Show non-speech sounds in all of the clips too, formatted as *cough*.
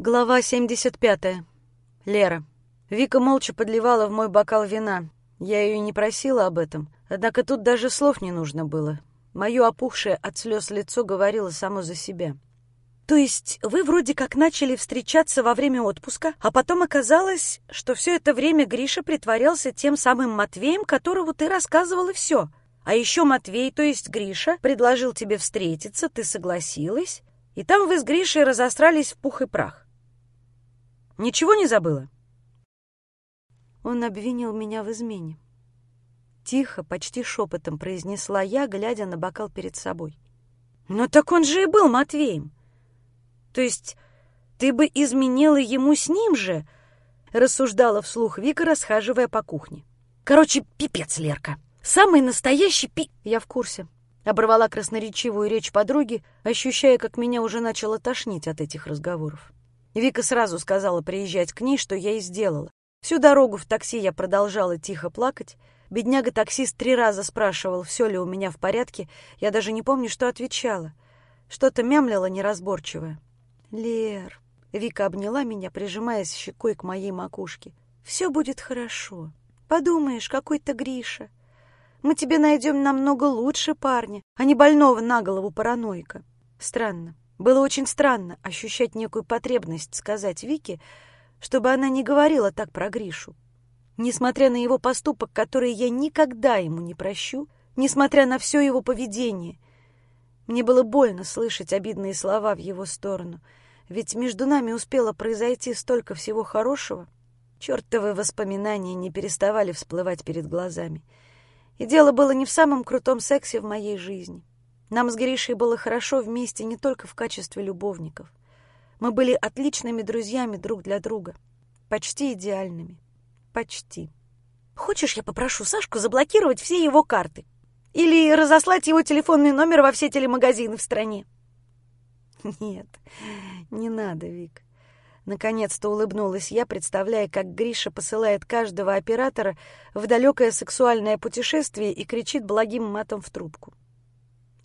Глава 75. Лера. Вика молча подливала в мой бокал вина. Я ее не просила об этом, однако тут даже слов не нужно было. Мое опухшее от слез лицо говорило само за себя. «То есть вы вроде как начали встречаться во время отпуска, а потом оказалось, что все это время Гриша притворялся тем самым Матвеем, которого ты рассказывала все. А еще Матвей, то есть Гриша, предложил тебе встретиться, ты согласилась, и там вы с Гришей разострались в пух и прах. Ничего не забыла?» Он обвинил меня в измене. Тихо, почти шепотом произнесла я, глядя на бокал перед собой. «Но так он же и был Матвеем! То есть ты бы изменила ему с ним же?» рассуждала вслух Вика, расхаживая по кухне. «Короче, пипец, Лерка! Самый настоящий пи...» «Я в курсе», — оборвала красноречивую речь подруги, ощущая, как меня уже начало тошнить от этих разговоров. Вика сразу сказала приезжать к ней, что я и сделала. Всю дорогу в такси я продолжала тихо плакать. Бедняга-таксист три раза спрашивал, все ли у меня в порядке. Я даже не помню, что отвечала. Что-то мямлила неразборчивое. «Лер...» — Вика обняла меня, прижимаясь щекой к моей макушке. «Все будет хорошо. Подумаешь, какой-то Гриша. Мы тебе найдем намного лучше парня, а не больного на голову параноика». Странно. Было очень странно ощущать некую потребность сказать Вике, чтобы она не говорила так про Гришу. Несмотря на его поступок, который я никогда ему не прощу, несмотря на все его поведение, мне было больно слышать обидные слова в его сторону, ведь между нами успело произойти столько всего хорошего. Чертовы воспоминания не переставали всплывать перед глазами. И дело было не в самом крутом сексе в моей жизни. Нам с Гришей было хорошо вместе не только в качестве любовников. Мы были отличными друзьями друг для друга. Почти идеальными. Почти. Хочешь, я попрошу Сашку заблокировать все его карты? Или разослать его телефонный номер во все телемагазины в стране? *laughs* Нет, не надо, Вик. Наконец-то улыбнулась я, представляя, как Гриша посылает каждого оператора в далекое сексуальное путешествие и кричит благим матом в трубку.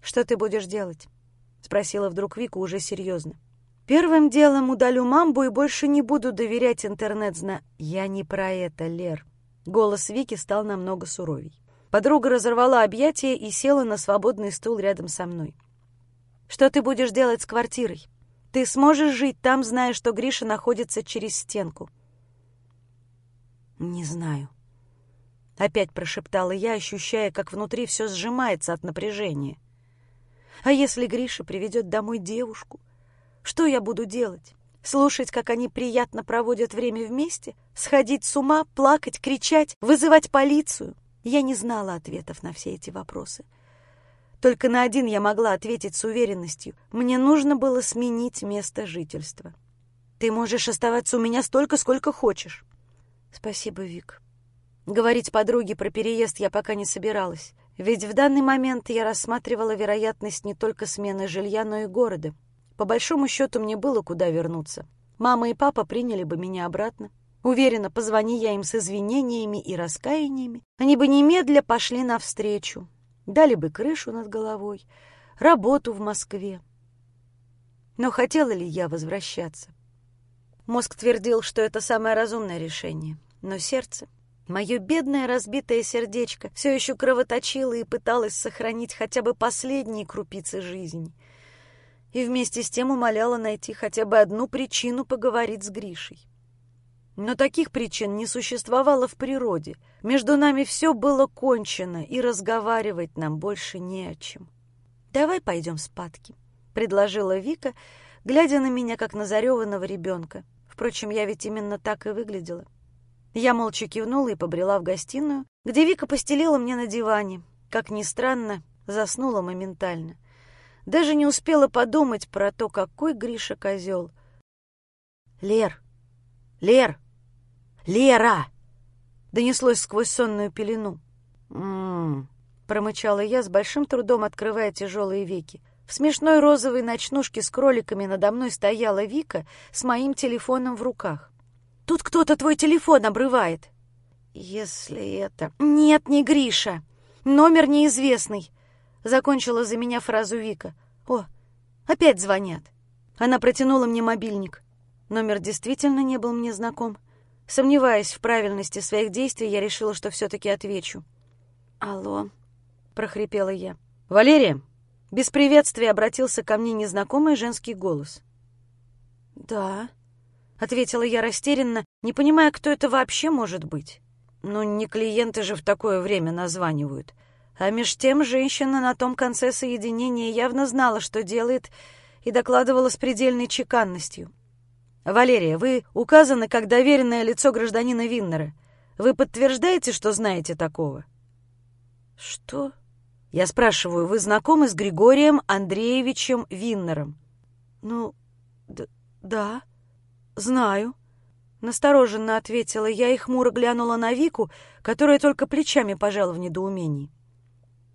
«Что ты будешь делать?» — спросила вдруг Вика уже серьезно. «Первым делом удалю мамбу и больше не буду доверять интернет-зна...» «Я не про это, Лер». Голос Вики стал намного суровей. Подруга разорвала объятия и села на свободный стул рядом со мной. «Что ты будешь делать с квартирой? Ты сможешь жить там, зная, что Гриша находится через стенку?» «Не знаю», — опять прошептала я, ощущая, как внутри все сжимается от напряжения. А если Гриша приведет домой девушку? Что я буду делать? Слушать, как они приятно проводят время вместе? Сходить с ума, плакать, кричать, вызывать полицию? Я не знала ответов на все эти вопросы. Только на один я могла ответить с уверенностью. Мне нужно было сменить место жительства. Ты можешь оставаться у меня столько, сколько хочешь. Спасибо, Вик. Говорить подруге про переезд я пока не собиралась. Ведь в данный момент я рассматривала вероятность не только смены жилья, но и города. По большому счету мне было куда вернуться. Мама и папа приняли бы меня обратно. Уверена, позвони я им с извинениями и раскаяниями, они бы немедля пошли навстречу, дали бы крышу над головой, работу в Москве. Но хотела ли я возвращаться? Мозг твердил, что это самое разумное решение, но сердце Мое бедное разбитое сердечко все еще кровоточило и пыталось сохранить хотя бы последние крупицы жизни. И вместе с тем умоляло найти хотя бы одну причину поговорить с Гришей. Но таких причин не существовало в природе. Между нами все было кончено, и разговаривать нам больше не о чем. «Давай пойдем спадки», — предложила Вика, глядя на меня, как на зареванного ребенка. Впрочем, я ведь именно так и выглядела. Я молча кивнула и побрела в гостиную, где Вика постелила мне на диване. Как ни странно, заснула моментально. Даже не успела подумать про то, какой Гриша козел. «Лер! Лер! Лера!» Донеслось сквозь сонную пелену. «М-м-м», промычала я, с большим трудом открывая тяжелые веки. В смешной розовой ночнушке с кроликами надо мной стояла Вика с моим телефоном в руках. Тут кто-то твой телефон обрывает. Если это... Нет, не Гриша. Номер неизвестный. Закончила за меня фразу Вика. О, опять звонят. Она протянула мне мобильник. Номер действительно не был мне знаком. Сомневаясь в правильности своих действий, я решила, что все-таки отвечу. «Алло», — прохрипела я. «Валерия!» Без приветствия обратился ко мне незнакомый женский голос. «Да», — ответила я растерянно, не понимая, кто это вообще может быть. Ну, не клиенты же в такое время названивают. А меж тем женщина на том конце соединения явно знала, что делает, и докладывала с предельной чеканностью. «Валерия, вы указаны как доверенное лицо гражданина Виннера. Вы подтверждаете, что знаете такого?» «Что?» «Я спрашиваю, вы знакомы с Григорием Андреевичем Виннером?» «Ну, да, знаю», — настороженно ответила я и хмуро глянула на Вику, которая только плечами пожала в недоумении.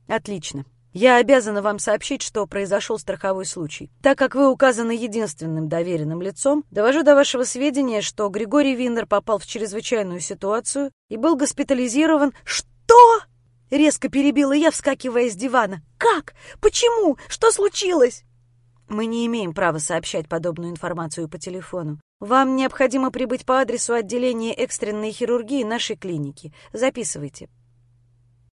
«Отлично. Я обязана вам сообщить, что произошел страховой случай. Так как вы указаны единственным доверенным лицом, довожу до вашего сведения, что Григорий Виннер попал в чрезвычайную ситуацию и был госпитализирован... Что? Резко перебила я, вскакивая с дивана. Как? Почему? Что случилось? Мы не имеем права сообщать подобную информацию по телефону. Вам необходимо прибыть по адресу отделения экстренной хирургии нашей клиники. Записывайте.